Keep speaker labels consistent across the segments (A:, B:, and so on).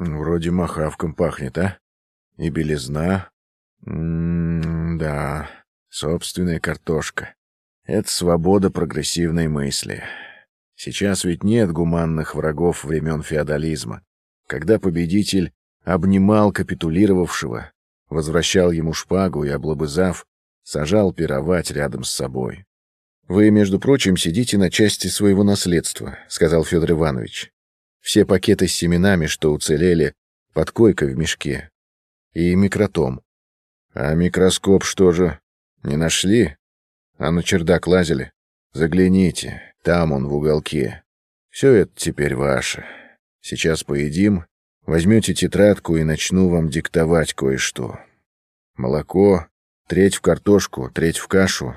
A: Вроде махавком пахнет, а? И белизна. М -м да, собственная картошка. Это свобода прогрессивной мысли. Сейчас ведь нет гуманных врагов времен феодализма. Когда победитель обнимал капитулировавшего, возвращал ему шпагу и, облобызав, сажал пировать рядом с собой. «Вы, между прочим, сидите на части своего наследства», — сказал Федор Иванович. «Все пакеты с семенами, что уцелели, под койкой в мешке. И микротом. А микроскоп что же, не нашли? А на чердак лазили? Загляните, там он в уголке. Все это теперь ваше. Сейчас поедим, возьмете тетрадку и начну вам диктовать кое-что. Молоко, треть в картошку, треть в кашу,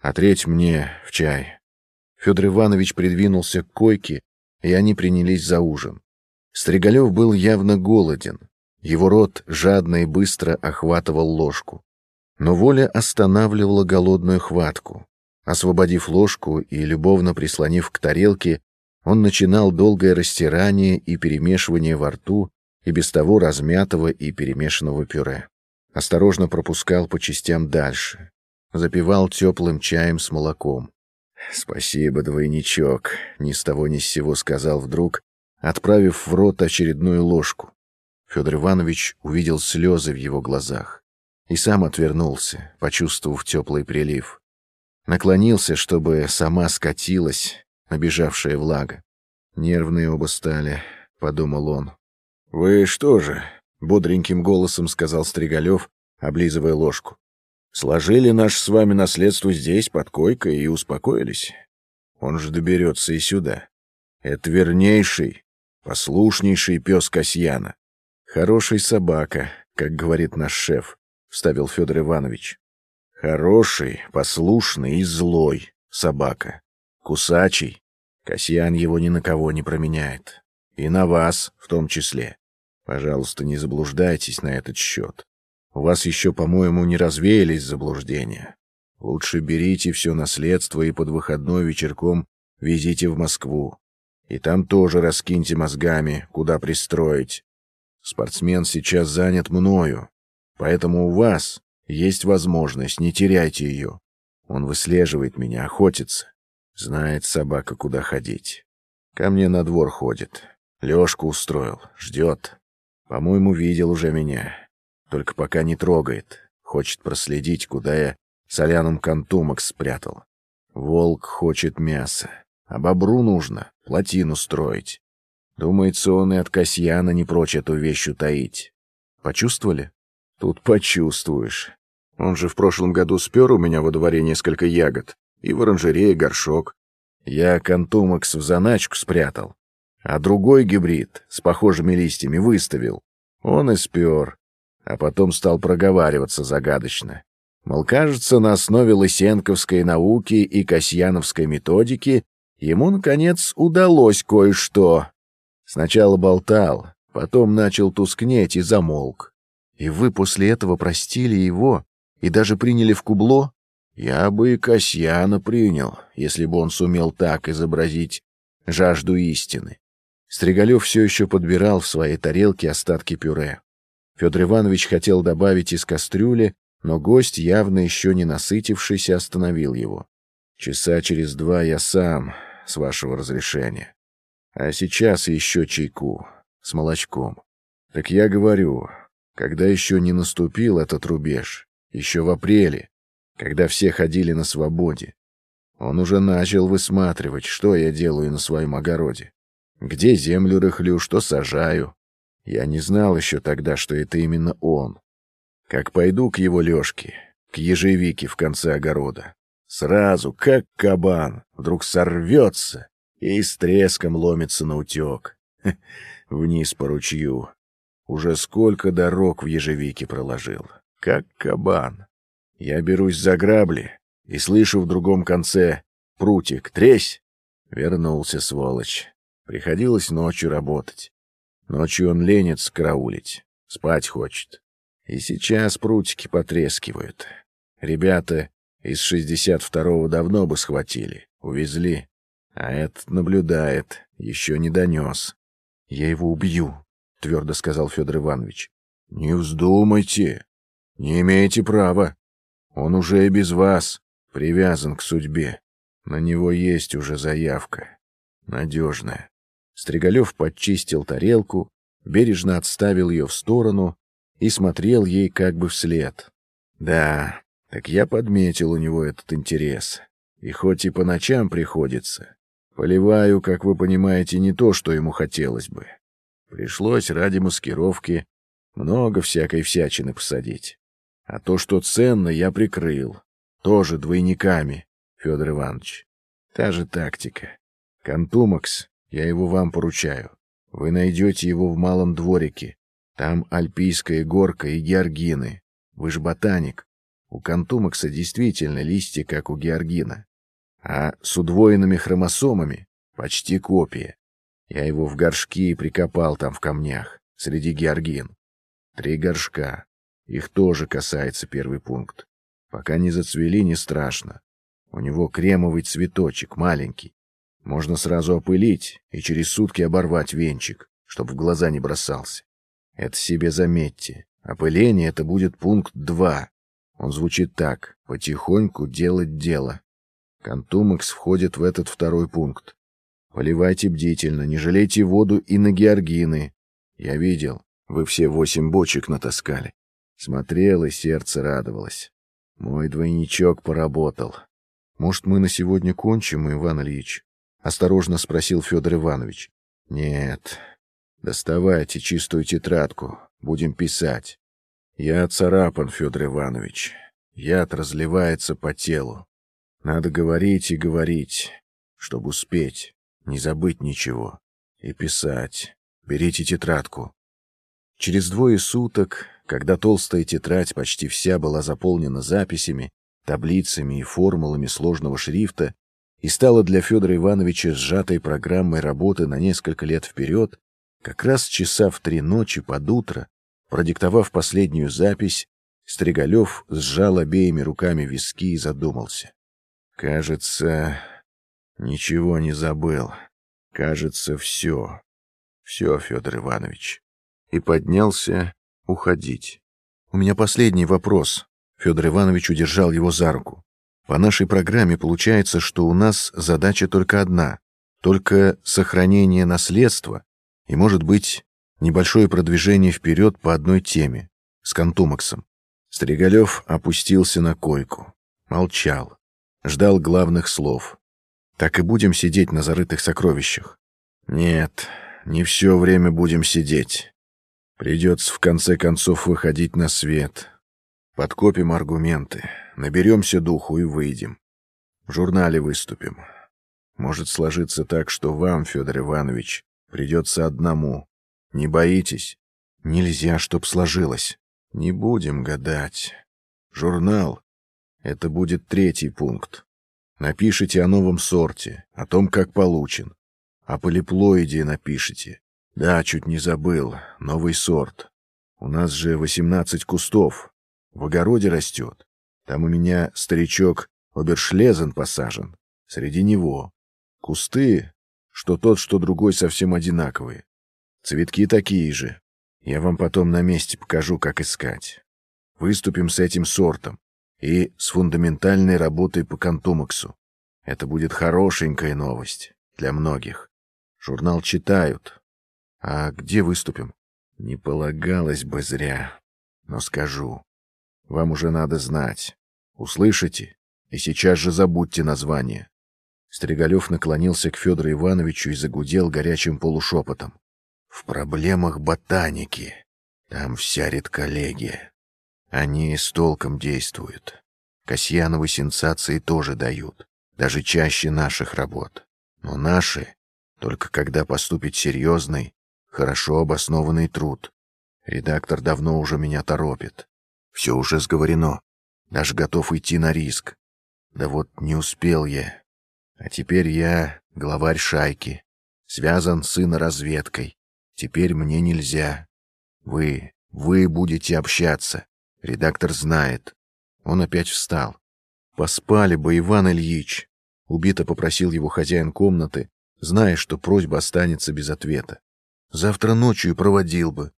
A: а треть мне в чай. Федор Иванович придвинулся к койке, и они принялись за ужин. Стригалев был явно голоден. Его рот жадно и быстро охватывал ложку. Но воля останавливала голодную хватку. Освободив ложку и любовно прислонив к тарелке, он начинал долгое растирание и перемешивание во рту и без того размятого и перемешанного пюре. Осторожно пропускал по частям дальше. Запивал теплым чаем с молоком. «Спасибо, двойничок», — ни с того ни с сего сказал вдруг, отправив в рот очередную ложку. Федор Иванович увидел слезы в его глазах и сам отвернулся, почувствовав теплый прилив. Наклонился, чтобы сама скатилась набежавшая влага. Нервные оба стали, — подумал он. — Вы что же? — бодреньким голосом сказал Стригалев, облизывая ложку. — Сложили наше с вами наследство здесь, под койкой, и успокоились? Он же доберется и сюда. Это вернейший, послушнейший пес Касьяна. Хороший собака, как говорит наш шеф, — вставил Федор Иванович. Хороший, послушный и злой собака. Кусачий. Касьян его ни на кого не променяет. И на вас в том числе. Пожалуйста, не заблуждайтесь на этот счет. У вас еще, по-моему, не развеялись заблуждения. Лучше берите все наследство и под выходной вечерком везите в Москву. И там тоже раскиньте мозгами, куда пристроить. Спортсмен сейчас занят мною, поэтому у вас есть возможность, не теряйте ее. Он выслеживает меня, охотится. Знает собака, куда ходить. Ко мне на двор ходит. Лёшку устроил, ждет. По-моему, видел уже меня. Только пока не трогает. Хочет проследить, куда я солянум контумок спрятал. Волк хочет мяса. А бобру нужно плотину строить. Думается, он и от Касьяна не прочь эту вещь утаить. Почувствовали? Тут почувствуешь. Он же в прошлом году спер у меня во дворе несколько ягод. И в оранжерее горшок. Я контумакс в заначку спрятал. А другой гибрид с похожими листьями выставил. Он и спер. А потом стал проговариваться загадочно. Мол, кажется, на основе лысенковской науки и касьяновской методики ему, наконец, удалось кое-что. Сначала болтал, потом начал тускнеть и замолк. И вы после этого простили его и даже приняли в кубло? Я бы и Касьяна принял, если бы он сумел так изобразить жажду истины. Стригалев все еще подбирал в своей тарелке остатки пюре. Федор Иванович хотел добавить из кастрюли, но гость, явно еще не насытившийся, остановил его. «Часа через два я сам, с вашего разрешения. А сейчас еще чайку, с молочком. Так я говорю, когда еще не наступил этот рубеж, еще в апреле, когда все ходили на свободе. Он уже начал высматривать, что я делаю на своем огороде. Где землю рыхлю, что сажаю. Я не знал еще тогда, что это именно он. Как пойду к его Лешке, к ежевике в конце огорода. Сразу, как кабан, вдруг сорвется и с треском ломится на утек. Вниз по ручью. Уже сколько дорог в ежевике проложил. Как кабан. Я берусь за грабли и слышу в другом конце «Прутик, тресь!» Вернулся, сволочь. Приходилось ночью работать. Ночью он ленится караулить, спать хочет. И сейчас прутики потрескивают. Ребята из 62-го давно бы схватили, увезли. А этот наблюдает, еще не донес. Я его убью. твердо сказал Федор Иванович. Не вздумайте. Не имеете права. Он уже и без вас привязан к судьбе. На него есть уже заявка. Надежная. Стригалев подчистил тарелку, бережно отставил ее в сторону и смотрел ей как бы вслед. Да, так я подметил у него этот интерес. И хоть и по ночам приходится, поливаю, как вы понимаете, не то, что ему хотелось бы. Пришлось ради маскировки много всякой всячины посадить. А то, что ценно, я прикрыл. Тоже двойниками, Федор Иванович. Та же тактика. Контумакс, я его вам поручаю. Вы найдете его в малом дворике. Там альпийская горка и георгины. Вы же ботаник. У контумакса действительно листья, как у георгина. А с удвоенными хромосомами почти копия. Я его в горшки прикопал там в камнях, среди георгин. Три горшка. Их тоже касается первый пункт. Пока не зацвели, не страшно. У него кремовый цветочек, маленький. Можно сразу опылить и через сутки оборвать венчик, чтобы в глаза не бросался. Это себе заметьте. Опыление — это будет пункт два. Он звучит так. Потихоньку делать дело. Контумекс входит в этот второй пункт. Поливайте бдительно, не жалейте воду и на георгины. Я видел, вы все восемь бочек натаскали. Смотрел, и сердце радовалось. Мой двойничок поработал. Может, мы на сегодня кончим, Иван Ильич? Осторожно спросил Федор Иванович. Нет. Доставайте чистую тетрадку. Будем писать. Я царапан, Федор Иванович. Яд разливается по телу. Надо говорить и говорить, чтобы успеть, не забыть ничего. И писать. Берите тетрадку. Через двое суток, когда толстая тетрадь почти вся была заполнена записями, таблицами и формулами сложного шрифта и стала для Федора Ивановича сжатой программой работы на несколько лет вперед, как раз часа в три ночи под утро, продиктовав последнюю запись, Стригалев сжал обеими руками виски и задумался. «Кажется, ничего не забыл. Кажется, все. Все, Федор Иванович» и поднялся уходить. «У меня последний вопрос». Федор Иванович удержал его за руку. «По нашей программе получается, что у нас задача только одна, только сохранение наследства и, может быть, небольшое продвижение вперед по одной теме, с Контумаксом». Стригалев опустился на койку, молчал, ждал главных слов. «Так и будем сидеть на зарытых сокровищах?» «Нет, не все время будем сидеть. Придется в конце концов выходить на свет. Подкопим аргументы, наберемся духу и выйдем. В журнале выступим. Может сложиться так, что вам, Федор Иванович, придется одному. Не боитесь? Нельзя, чтоб сложилось. Не будем гадать. Журнал — это будет третий пункт. Напишите о новом сорте, о том, как получен. О полиплоиде напишите. Да, чуть не забыл. Новый сорт. У нас же восемнадцать кустов. В огороде растет. Там у меня старичок Обершлезен посажен. Среди него. Кусты, что тот, что другой совсем одинаковые. Цветки такие же. Я вам потом на месте покажу, как искать. Выступим с этим сортом и с фундаментальной работой по контумаксу. Это будет хорошенькая новость для многих. Журнал читают, а где выступим? Не полагалось бы зря. Но скажу. Вам уже надо знать. Услышите? И сейчас же забудьте название. Стригалев наклонился к Федору Ивановичу и загудел горячим полушепотом. В проблемах ботаники. Там вся редколлегия. Они с толком действуют. Касьяновы сенсации тоже дают. Даже чаще наших работ. Но наши, только когда поступит серьезный, Хорошо обоснованный труд. Редактор давно уже меня торопит. Все уже сговорено. Даже готов идти на риск. Да вот не успел я. А теперь я главарь шайки. Связан с разведкой. Теперь мне нельзя. Вы, вы будете общаться. Редактор знает. Он опять встал. Поспали бы, Иван Ильич. Убито попросил его хозяин комнаты, зная, что просьба останется без ответа. Завтра ночью проводил бы».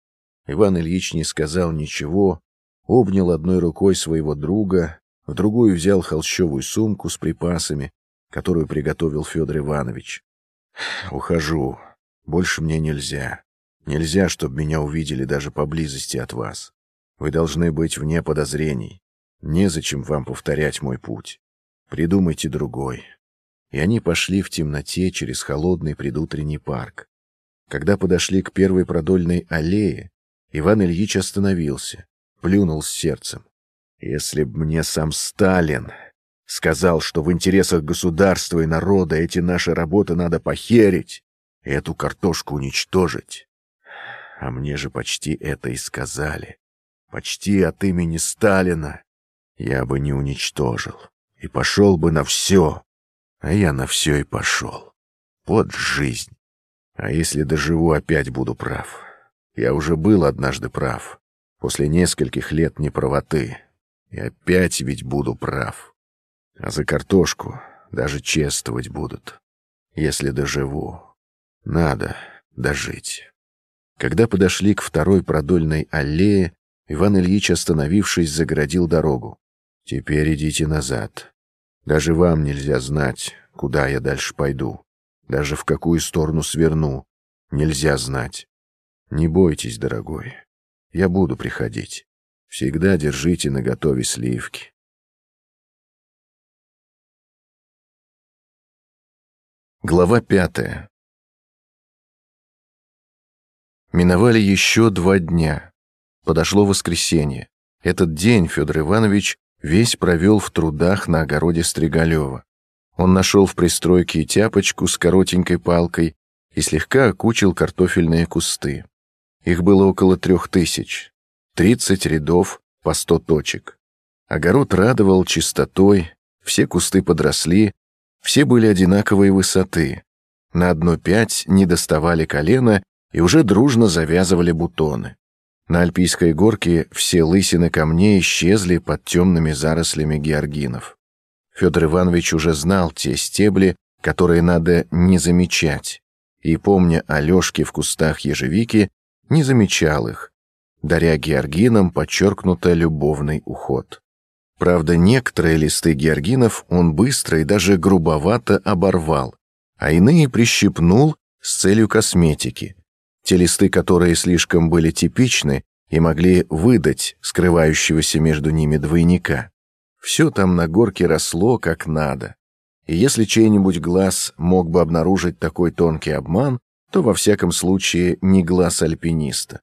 A: Иван Ильич не сказал ничего, обнял одной рукой своего друга, в другую взял холщовую сумку с припасами, которую приготовил Федор Иванович. «Ухожу. Больше мне нельзя. Нельзя, чтобы меня увидели даже поблизости от вас. Вы должны быть вне подозрений. Незачем вам повторять мой путь. Придумайте другой». И они пошли в темноте через холодный предутренний парк. Когда подошли к первой продольной аллее, Иван Ильич остановился, плюнул с сердцем. «Если б мне сам Сталин сказал, что в интересах государства и народа эти наши работы надо похерить, эту картошку уничтожить. А мне же почти это и сказали. Почти от имени Сталина. Я бы не уничтожил и пошел бы на все. А я на все и пошел. Вот жизнь. А если доживу, опять буду прав. Я уже был однажды прав. После нескольких лет неправоты. И опять ведь буду прав. А за картошку даже чествовать будут. Если доживу. Надо дожить. Когда подошли к второй продольной аллее, Иван Ильич, остановившись, загородил дорогу. «Теперь идите назад. Даже вам нельзя знать, куда я дальше пойду. Даже в какую сторону сверну. Нельзя знать. Не бойтесь, дорогой. Я буду приходить. Всегда держите наготове сливки. Глава пятая. Миновали еще два дня. Подошло воскресенье. Этот день Федор Иванович весь провел в трудах на огороде Стригалева. Он нашел в пристройке тяпочку с коротенькой палкой и слегка окучил картофельные кусты. Их было около трех тысяч. Тридцать рядов по сто точек. Огород радовал чистотой, все кусты подросли, все были одинаковой высоты. На одно пять не доставали колена и уже дружно завязывали бутоны. На альпийской горке все лысины камней исчезли под темными зарослями георгинов. Федор Иванович уже знал те стебли, которые надо не замечать, и, помня о лёжке в кустах ежевики, не замечал их, даря георгинам подчеркнуто любовный уход. Правда, некоторые листы георгинов он быстро и даже грубовато оборвал, а иные прищипнул с целью косметики. Те листы, которые слишком были типичны и могли выдать скрывающегося между ними двойника. Все там на горке росло как надо. И если чей-нибудь глаз мог бы обнаружить такой тонкий обман, то во всяком случае не глаз альпиниста.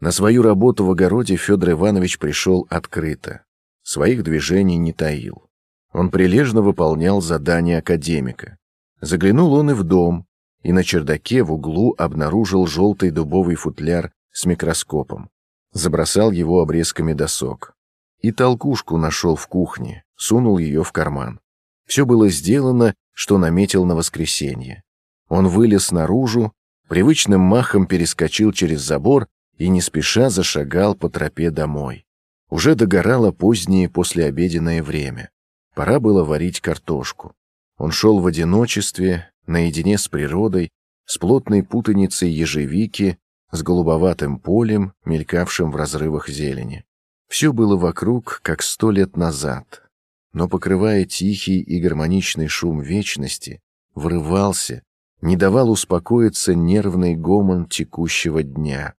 A: На свою работу в огороде Федор Иванович пришел открыто. Своих движений не таил. Он прилежно выполнял задания академика. Заглянул он и в дом, и на чердаке в углу обнаружил желтый дубовый футляр с микроскопом. Забросал его обрезками досок. И толкушку нашел в кухне, сунул ее в карман. Все было сделано, что наметил на воскресенье. Он вылез наружу, привычным махом перескочил через забор и не спеша зашагал по тропе домой. Уже догорало позднее послеобеденное время. Пора было варить картошку. Он шел в одиночестве, наедине с природой, с плотной путаницей ежевики, с голубоватым полем, мелькавшим в разрывах зелени. Все было вокруг, как сто лет назад, но, покрывая тихий и гармоничный шум вечности, врывался, не давал успокоиться нервный гомон текущего дня.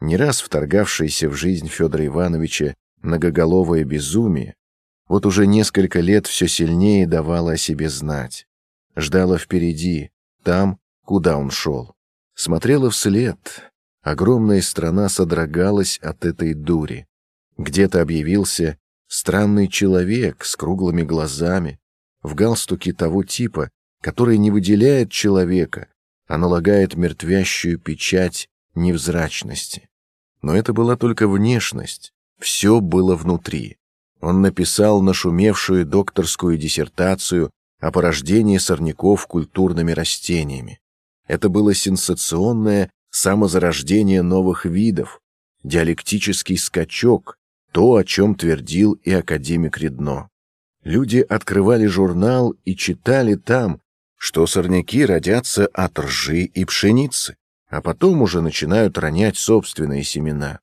A: Не раз вторгавшееся в жизнь Федора Ивановича многоголовое безумие, вот уже несколько лет все сильнее давало о себе знать. Ждало впереди, там, куда он шел. Смотрела вслед. Огромная страна содрогалась от этой дури. Где-то объявился странный человек с круглыми глазами, в галстуке того типа, который не выделяет человека, а налагает мертвящую печать невзрачности. Но это была только внешность, все было внутри. Он написал нашумевшую докторскую диссертацию о порождении сорняков культурными растениями. Это было сенсационное самозарождение новых видов, диалектический скачок, то, о чем твердил и академик Редно. Люди открывали журнал и читали там, что сорняки родятся от ржи и пшеницы. а потом уже начинают ронять собственные семена.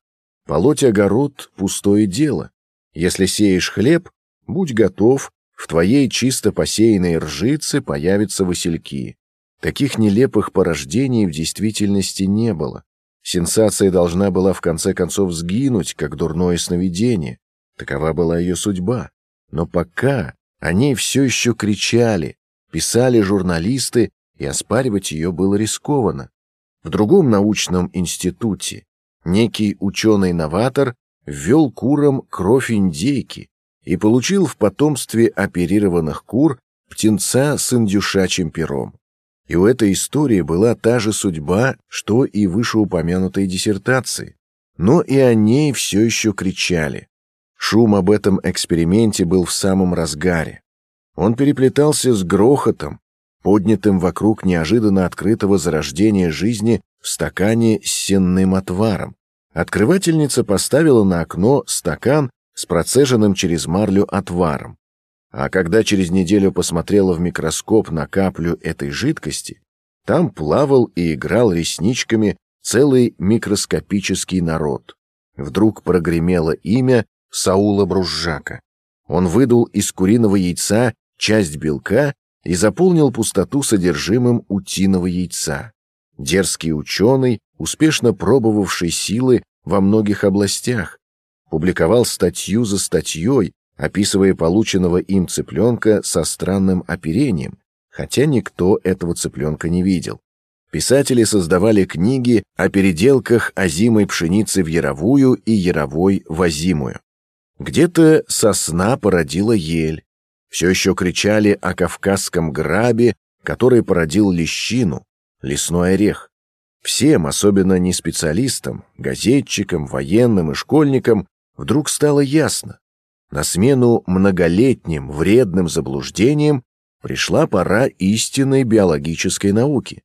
A: Полоть огород — пустое дело. Если сеешь хлеб, будь готов, в твоей чисто посеянной ржице появятся васильки. Таких нелепых порождений в действительности не было. Сенсация должна была в конце концов сгинуть, как дурное сновидение. Такова была ее судьба. Но пока о ней все еще кричали, писали журналисты, и оспаривать ее было рискованно. В другом научном институте некий ученый-новатор ввел курам кровь индейки и получил в потомстве оперированных кур птенца с индюшачьим пером. И у этой истории была та же судьба, что и вышеупомянутой диссертации. Но и о ней все еще кричали. Шум об этом эксперименте был в самом разгаре. Он переплетался с грохотом, поднятым вокруг неожиданно открытого зарождения жизни в стакане с сенным отваром. Открывательница поставила на окно стакан с процеженным через марлю отваром. А когда через неделю посмотрела в микроскоп на каплю этой жидкости, там плавал и играл ресничками целый микроскопический народ. Вдруг прогремело имя Саула Бружжака. Он выдул из куриного яйца часть белка и заполнил пустоту содержимым утиного яйца. Дерзкий ученый, успешно пробовавший силы во многих областях, публиковал статью за статьей, описывая полученного им цыпленка со странным оперением, хотя никто этого цыпленка не видел. Писатели создавали книги о переделках озимой пшеницы в яровую и яровой в озимую. Где-то сосна породила ель. Все еще кричали о кавказском грабе, который породил лещину, лесной орех. Всем, особенно не специалистам, газетчикам, военным и школьникам, вдруг стало ясно. На смену многолетним вредным заблуждениям пришла пора истинной биологической науки.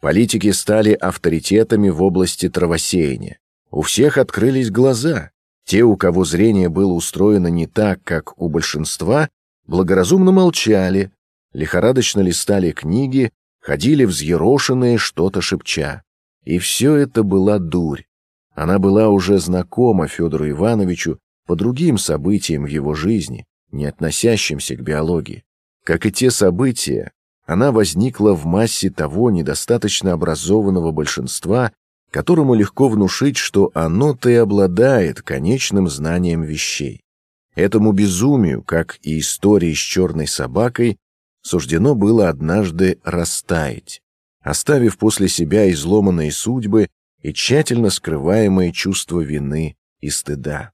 A: Политики стали авторитетами в области травосеяния. У всех открылись глаза. Те, у кого зрение было устроено не так, как у большинства, благоразумно молчали, лихорадочно листали книги, ходили взъерошенные, что-то шепча. И все это была дурь. Она была уже знакома Федору Ивановичу по другим событиям в его жизни, не относящимся к биологии. Как и те события, она возникла в массе того недостаточно образованного большинства, которому легко внушить, что оно-то и обладает конечным знанием вещей. Этому безумию, как и истории с черной собакой, суждено было однажды растаять, оставив после себя изломанные судьбы и тщательно скрываемые чувства вины и стыда.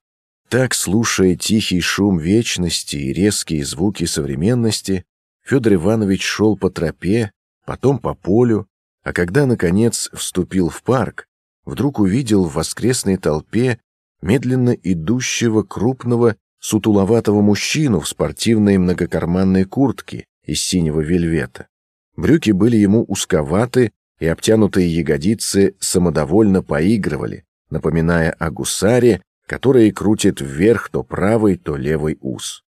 A: Так, слушая тихий шум вечности и резкие звуки современности, Федор Иванович шел по тропе, потом по полю, а когда, наконец, вступил в парк, вдруг увидел в воскресной толпе медленно идущего крупного сутуловатого мужчину в спортивной многокарманной куртке из синего вельвета. Брюки были ему узковаты, и обтянутые ягодицы самодовольно поигрывали, напоминая о гусаре, который крутит вверх то правый, то левый ус.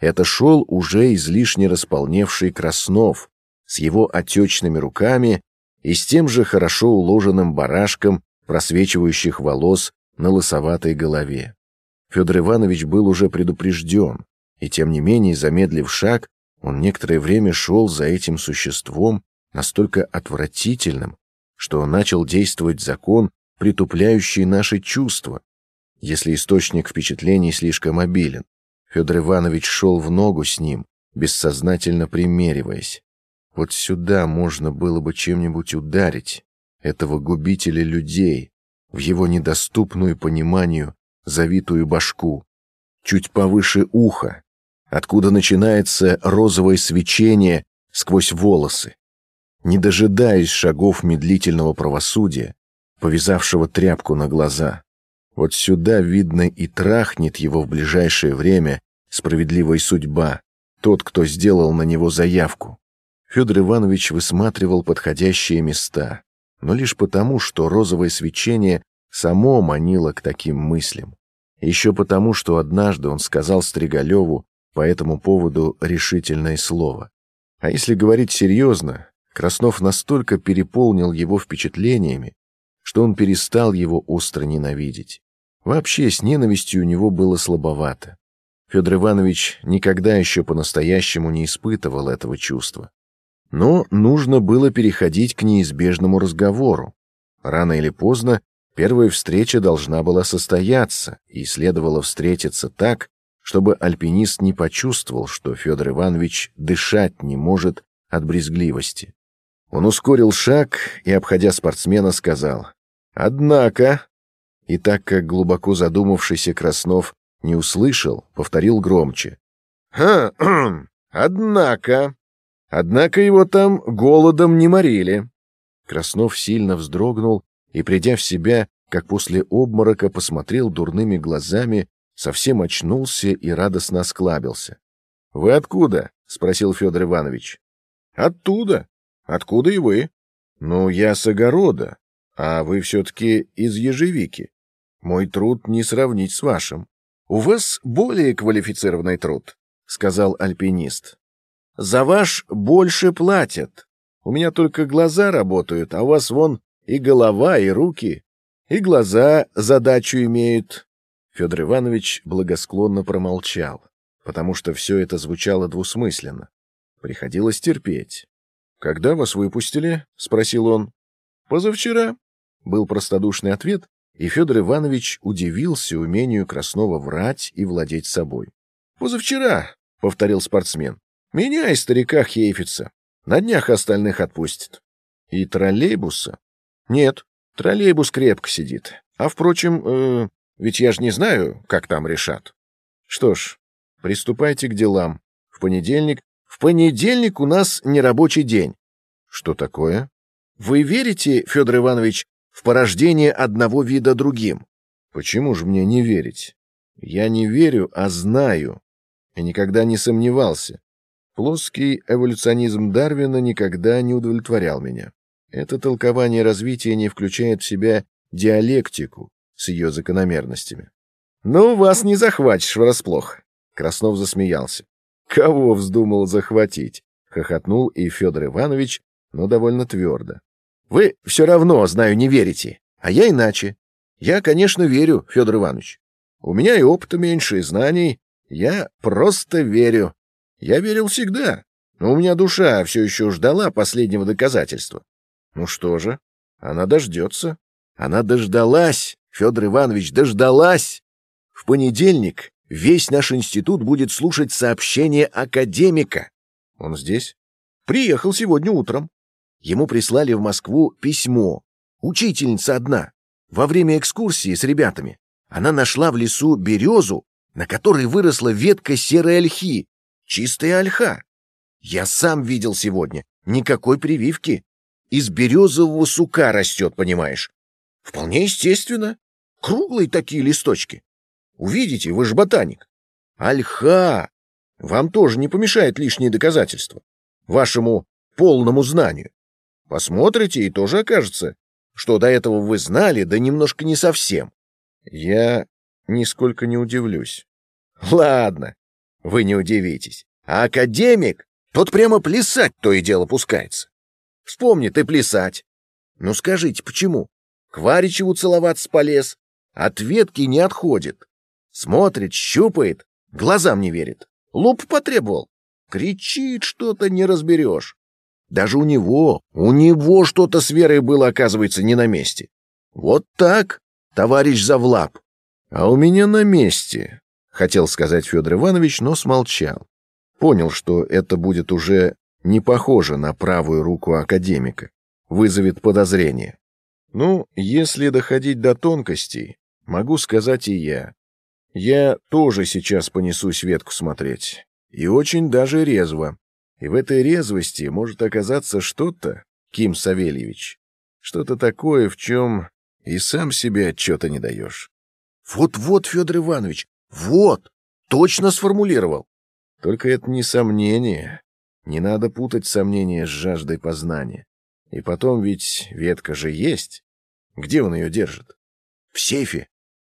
A: Это шел уже излишне располневший Краснов с его отечными руками и с тем же хорошо уложенным барашком просвечивающих волос на лысоватой голове. Федор Иванович был уже предупрежден, и тем не менее, замедлив шаг, он некоторое время шел за этим существом настолько отвратительным, что начал действовать закон, притупляющий наши чувства, если источник впечатлений слишком обилен. Федор Иванович шел в ногу с ним, бессознательно примериваясь. Вот сюда можно было бы чем-нибудь ударить этого губителя людей в его недоступную пониманию завитую башку, чуть повыше уха, откуда начинается розовое свечение сквозь волосы. Не дожидаясь шагов медлительного правосудия, повязавшего тряпку на глаза, вот сюда, видно, и трахнет его в ближайшее время справедливая судьба, тот, кто сделал на него заявку. Федор Иванович высматривал подходящие места, но лишь потому, что розовое свечение само манило к таким мыслям. Еще потому, что однажды он сказал Стригалеву по этому поводу решительное слово. А если говорить серьезно, Краснов настолько переполнил его впечатлениями, что он перестал его остро ненавидеть. Вообще, с ненавистью у него было слабовато. Федор Иванович никогда еще по-настоящему не испытывал этого чувства. Но нужно было переходить к неизбежному разговору. Рано или поздно первая встреча должна была состояться, и следовало встретиться так, чтобы альпинист не почувствовал, что Федор Иванович дышать не может от брезгливости. Он ускорил шаг и, обходя спортсмена, сказал «Однако...» И так как глубоко задумавшийся Краснов не услышал, повторил громче. «Ха, однако...» Однако его там голодом не морили. Краснов сильно вздрогнул и, придя в себя, как после обморока, посмотрел дурными глазами, совсем очнулся и радостно осклабился. — Вы откуда? — спросил Федор Иванович. — Оттуда. Откуда и вы? — Ну, я с огорода, а вы все-таки из ежевики. Мой труд не сравнить с вашим. — У вас более квалифицированный труд, — сказал альпинист. За ваш больше платят. У меня только глаза работают, а у вас вон и голова, и руки, и глаза задачу имеют. Федор Иванович благосклонно промолчал, потому что все это звучало двусмысленно. Приходилось терпеть. «Когда вас выпустили?» — спросил он. «Позавчера», — был простодушный ответ, и Федор Иванович удивился умению Краснова врать и владеть собой. «Позавчера», — повторил спортсмен. Меня и старика Хейфица. На днях остальных отпустит. И троллейбуса? Нет, троллейбус крепко сидит. А, впрочем, э, ведь я же не знаю, как там решат. Что ж, приступайте к делам. В понедельник... В понедельник у нас нерабочий день. Что такое? Вы верите, Федор Иванович, в порождение одного вида другим? Почему же мне не верить? Я не верю, а знаю. И никогда не сомневался. Плоский эволюционизм Дарвина никогда не удовлетворял меня. Это толкование развития не включает в себя диалектику с ее закономерностями. «Ну, вас не захватишь врасплох!» Краснов засмеялся. «Кого вздумал захватить?» — хохотнул и Федор Иванович, но довольно твердо. «Вы все равно, знаю, не верите, а я иначе. Я, конечно, верю, Федор Иванович. У меня и опыта меньше, и знаний. Я просто верю. Я верил всегда, но у меня душа все еще ждала последнего доказательства. Ну что же, она дождется. Она дождалась, Федор Иванович, дождалась. В понедельник весь наш институт будет слушать сообщение академика. Он здесь? Приехал сегодня утром. Ему прислали в Москву письмо. Учительница одна. Во время экскурсии с ребятами она нашла в лесу березу, на которой выросла ветка серой ольхи, Чистая ольха. Я сам видел сегодня. Никакой прививки. Из березового сука растет, понимаешь? Вполне естественно. Круглые такие листочки. Увидите, вы же ботаник. Ольха! Вам тоже не помешает лишние доказательства. Вашему полному знанию. Посмотрите, и тоже окажется, что до этого вы знали, да немножко не совсем. Я нисколько не удивлюсь. Ладно, вы не удивитесь. А академик, тот прямо плясать то и дело пускается. Вспомни ты плясать. Ну скажите, почему? К Варичеву целоваться полез, от ветки не отходит. Смотрит, щупает, глазам не верит. Луп потребовал. Кричит что-то, не разберешь. Даже у него, у него что-то с Верой было, оказывается, не на месте. Вот так, товарищ Завлап. А у меня на месте, Хотел сказать Федор Иванович, но смолчал. Понял, что это будет уже не похоже на правую руку академика. Вызовет подозрение. Ну, если доходить до тонкостей, могу сказать и я. Я тоже сейчас понесусь ветку смотреть. И очень даже резво. И в этой резвости может оказаться что-то, Ким Савельевич, что-то такое, в чем и сам себе отчета не даешь. Вот-вот, Федор Иванович, вот, точно сформулировал. Только это не сомнение. Не надо путать сомнение с жаждой познания. И потом ведь ветка же есть. Где он ее держит? В сейфе.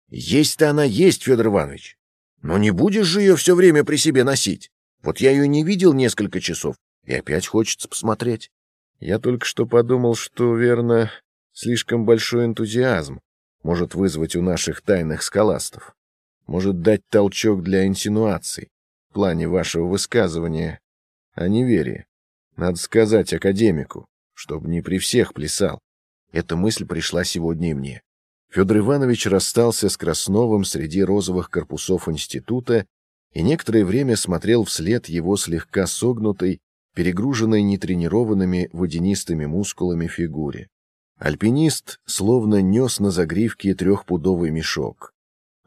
A: Есть-то она есть, Федор Иванович. Но не будешь же ее все время при себе носить. Вот я ее не видел несколько часов, и опять хочется посмотреть. Я только что подумал, что, верно, Слишком большой энтузиазм может вызвать у наших тайных скаластов. Может дать толчок для инсинуаций в плане вашего высказывания о неверии. Надо сказать академику, чтобы не при всех плясал. Эта мысль пришла сегодня и мне. Федор Иванович расстался с Красновым среди розовых корпусов института и некоторое время смотрел вслед его слегка согнутой, перегруженной нетренированными водянистыми мускулами фигуре. Альпинист словно нес на загривке трехпудовый мешок.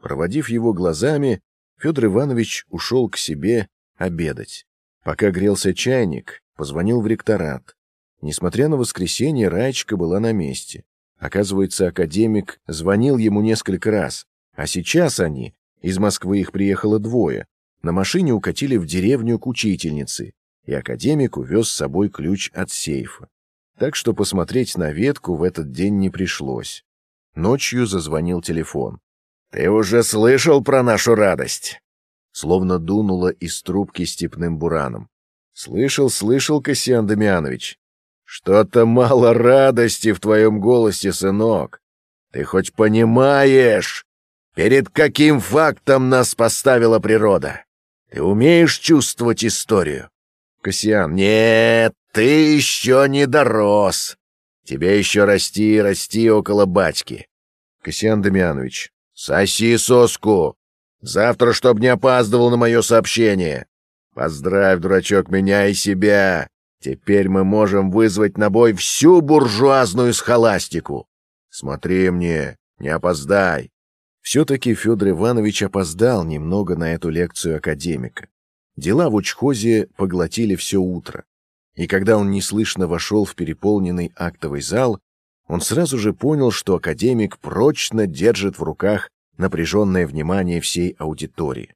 A: Проводив его глазами, Федор Иванович ушел к себе обедать. Пока грелся чайник, позвонил в ректорат. Несмотря на воскресенье, Раечка была на месте. Оказывается, академик звонил ему несколько раз, а сейчас они, из Москвы их приехало двое, на машине укатили в деревню к учительнице, и академик увез с собой ключ от сейфа. Так что посмотреть на ветку в этот день не пришлось. Ночью зазвонил телефон. «Ты уже слышал про нашу радость?» Словно дунуло из трубки степным бураном. «Слышал, слышал, Кассиан Дамианович. Что-то мало радости в твоем голосе, сынок. Ты хоть понимаешь, перед каким фактом нас поставила природа? Ты умеешь чувствовать историю? Кассиан, нет, ты еще не дорос. Тебе еще расти и расти около батьки. Кассиан Дамьянович, соси соску. Завтра, чтоб не опаздывал на мое сообщение. Поздравь, дурачок, меня и себя. Теперь мы можем вызвать на бой всю буржуазную схоластику. Смотри мне, не опоздай. Все-таки Федор Иванович опоздал немного на эту лекцию академика. Дела в учхозе поглотили все утро. И когда он неслышно вошел в переполненный актовый зал, он сразу же понял, что академик прочно держит в руках напряженное внимание всей аудитории.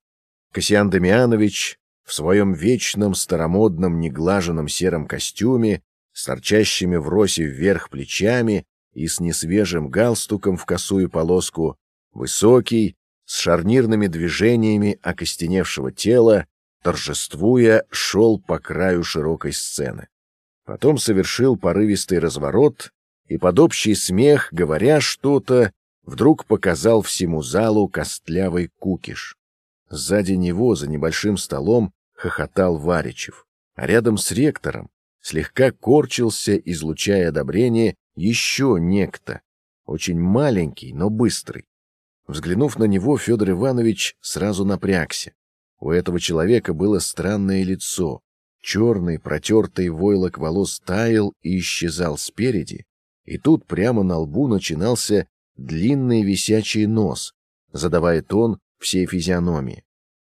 A: Касьян Дамианович в своем вечном старомодном неглаженном сером костюме с торчащими вросе вверх плечами и с несвежим галстуком в косую полоску Высокий, с шарнирными движениями окостеневшего тела, торжествуя, шел по краю широкой сцены. Потом совершил порывистый разворот и под общий смех, говоря что-то, вдруг показал всему залу костлявый кукиш. Сзади него, за небольшим столом, хохотал Варичев, а рядом с ректором слегка корчился, излучая одобрение, еще некто, очень маленький, но быстрый. Взглянув на него, Федор Иванович сразу напрягся. У этого человека было странное лицо. Черный, протертый войлок волос таял и исчезал спереди, и тут прямо на лбу начинался длинный висячий нос, задавая тон всей физиономии.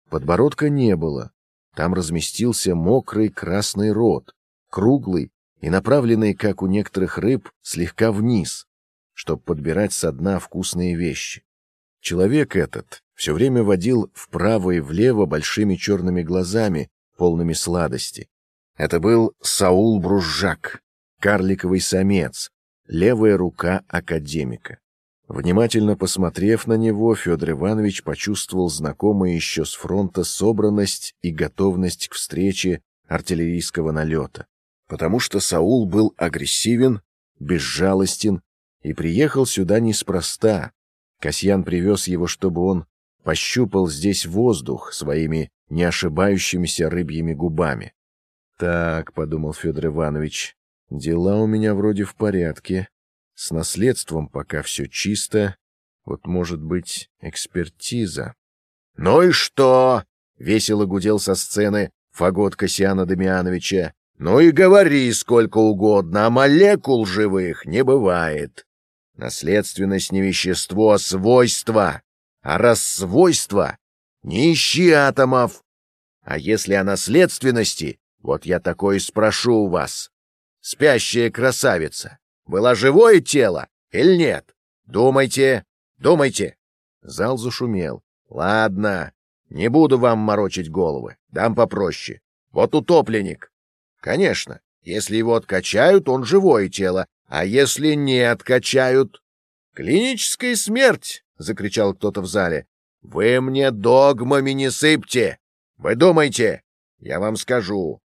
A: Подбородка не было. Там разместился мокрый красный рот, круглый и направленный, как у некоторых рыб, слегка вниз, чтобы подбирать со дна вкусные вещи. Человек этот все время водил вправо и влево большими черными глазами, полными сладости. Это был Саул Бружак, карликовый самец, левая рука академика. Внимательно посмотрев на него, Федор Иванович почувствовал знакомую еще с фронта собранность и готовность к встрече артиллерийского налета, потому что Саул был агрессивен, безжалостен и приехал сюда неспроста, Касьян привез его, чтобы он пощупал здесь воздух своими не ошибающимися рыбьими губами. «Так», — подумал Федор Иванович, — «дела у меня вроде в порядке. С наследством пока все чисто. Вот, может быть, экспертиза». «Ну и что?» — весело гудел со сцены фагот Касьяна Дамиановича. «Ну и говори сколько угодно, а молекул живых не бывает. Наследственность не вещество, а свойство. А раз свойство, не ищи атомов. А если о наследственности, вот я такое спрошу у вас. Спящая красавица, была живое тело или нет? Думайте, думайте. Зал зашумел. Ладно, не буду вам морочить головы, дам попроще. Вот утопленник. Конечно, если его откачают, он живое тело, а если не откачают? Клиническая смерть, закричал кто-то в зале. Вы мне догмами не сыпьте. Вы думайте, я вам скажу.